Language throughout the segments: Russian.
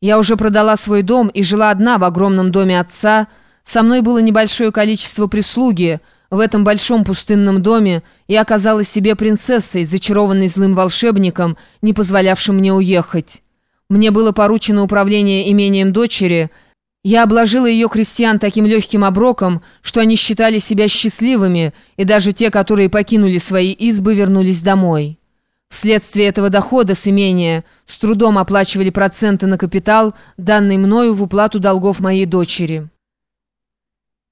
Я уже продала свой дом и жила одна в огромном доме отца. Со мной было небольшое количество прислуги. В этом большом пустынном доме я оказалась себе принцессой, зачарованной злым волшебником, не позволявшим мне уехать. Мне было поручено управление имением дочери. Я обложила ее крестьян таким легким оброком, что они считали себя счастливыми, и даже те, которые покинули свои избы, вернулись домой. Вследствие этого дохода с имения с трудом оплачивали проценты на капитал, данный мною в уплату долгов моей дочери.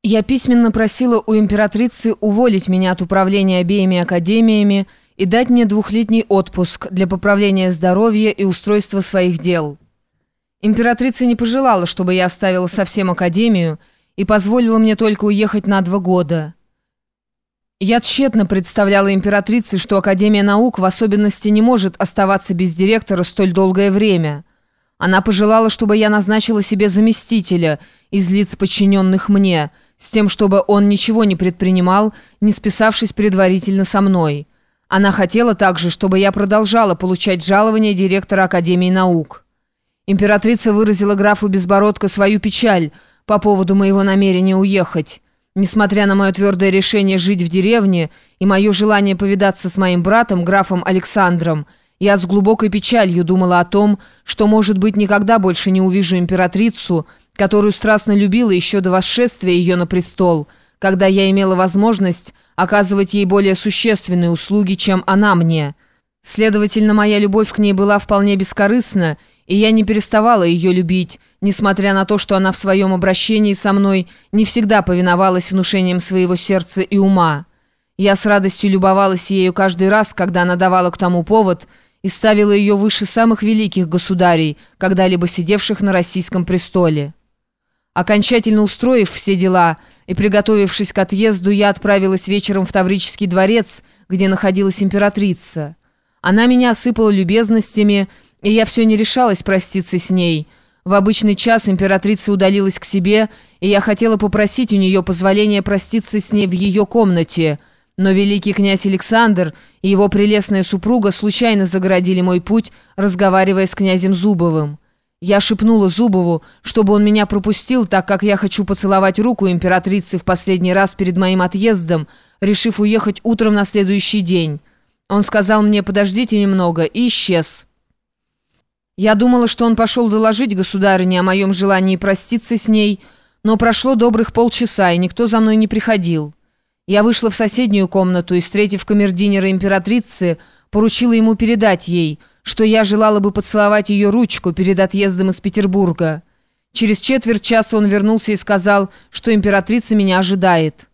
Я письменно просила у императрицы уволить меня от управления обеими академиями и дать мне двухлетний отпуск для поправления здоровья и устройства своих дел. Императрица не пожелала, чтобы я оставила совсем академию и позволила мне только уехать на два года. Я тщетно представляла императрице, что Академия наук в особенности не может оставаться без директора столь долгое время. Она пожелала, чтобы я назначила себе заместителя из лиц, подчиненных мне, с тем, чтобы он ничего не предпринимал, не списавшись предварительно со мной. Она хотела также, чтобы я продолжала получать жалование директора Академии наук. Императрица выразила графу Безбородко свою печаль по поводу моего намерения уехать. Несмотря на мое твердое решение жить в деревне и мое желание повидаться с моим братом, графом Александром, я с глубокой печалью думала о том, что, может быть, никогда больше не увижу императрицу, которую страстно любила еще до восшествия ее на престол, когда я имела возможность оказывать ей более существенные услуги, чем она мне. Следовательно, моя любовь к ней была вполне бескорыстна, и я не переставала ее любить, несмотря на то, что она в своем обращении со мной не всегда повиновалась внушением своего сердца и ума. Я с радостью любовалась ею каждый раз, когда она давала к тому повод, и ставила ее выше самых великих государей, когда-либо сидевших на российском престоле. Окончательно устроив все дела и приготовившись к отъезду, я отправилась вечером в Таврический дворец, где находилась императрица. Она меня осыпала любезностями, и я все не решалась проститься с ней. В обычный час императрица удалилась к себе, и я хотела попросить у нее позволения проститься с ней в ее комнате. Но великий князь Александр и его прелестная супруга случайно загородили мой путь, разговаривая с князем Зубовым. Я шепнула Зубову, чтобы он меня пропустил, так как я хочу поцеловать руку императрицы в последний раз перед моим отъездом, решив уехать утром на следующий день. Он сказал мне «подождите немного» и исчез. Я думала, что он пошел доложить государыне о моем желании проститься с ней, но прошло добрых полчаса, и никто за мной не приходил. Я вышла в соседнюю комнату и, встретив камердинера императрицы, поручила ему передать ей, что я желала бы поцеловать ее ручку перед отъездом из Петербурга. Через четверть часа он вернулся и сказал, что императрица меня ожидает.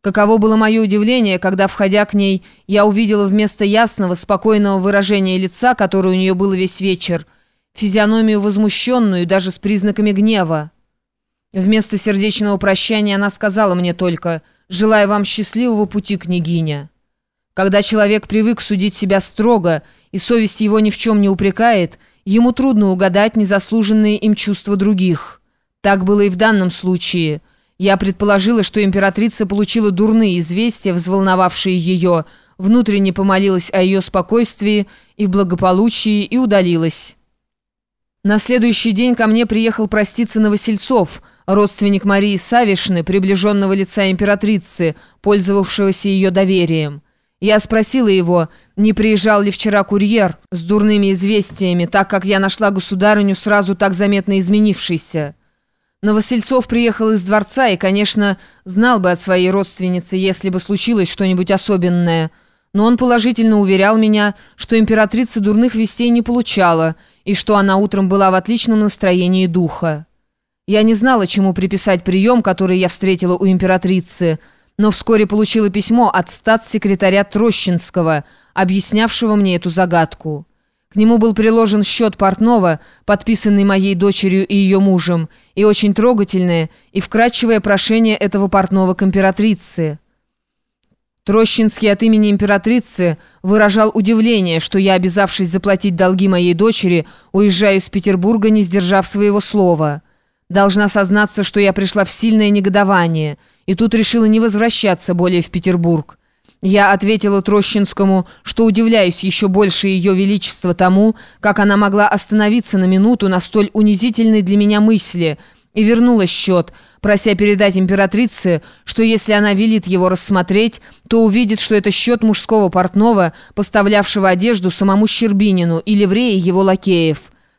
Каково было мое удивление, когда, входя к ней, я увидела вместо ясного, спокойного выражения лица, которое у нее было весь вечер, физиономию возмущенную, даже с признаками гнева. Вместо сердечного прощания она сказала мне только «Желаю вам счастливого пути, княгиня». Когда человек привык судить себя строго, и совесть его ни в чем не упрекает, ему трудно угадать незаслуженные им чувства других. Так было и в данном случае. Я предположила, что императрица получила дурные известия, взволновавшие ее, внутренне помолилась о ее спокойствии и благополучии и удалилась. На следующий день ко мне приехал проститься Новосельцов, родственник Марии Савишны, приближенного лица императрицы, пользовавшегося ее доверием. Я спросила его, не приезжал ли вчера курьер с дурными известиями, так как я нашла государыню сразу так заметно изменившейся. Новосельцов приехал из дворца и, конечно, знал бы от своей родственницы, если бы случилось что-нибудь особенное – но он положительно уверял меня, что императрица дурных вестей не получала и что она утром была в отличном настроении духа. Я не знала, чему приписать прием, который я встретила у императрицы, но вскоре получила письмо от статс-секретаря Трощинского, объяснявшего мне эту загадку. К нему был приложен счет портного, подписанный моей дочерью и ее мужем, и очень трогательное и вкрадчивое прошение этого портного к императрице. Трощинский от имени императрицы выражал удивление, что я, обязавшись заплатить долги моей дочери, уезжаю из Петербурга, не сдержав своего слова. Должна сознаться, что я пришла в сильное негодование, и тут решила не возвращаться более в Петербург. Я ответила Трощинскому, что удивляюсь еще больше ее величества тому, как она могла остановиться на минуту на столь унизительной для меня мысли, и вернула счет, прося передать императрице, что если она велит его рассмотреть, то увидит, что это счет мужского портного, поставлявшего одежду самому Щербинину и ливреи его лакеев».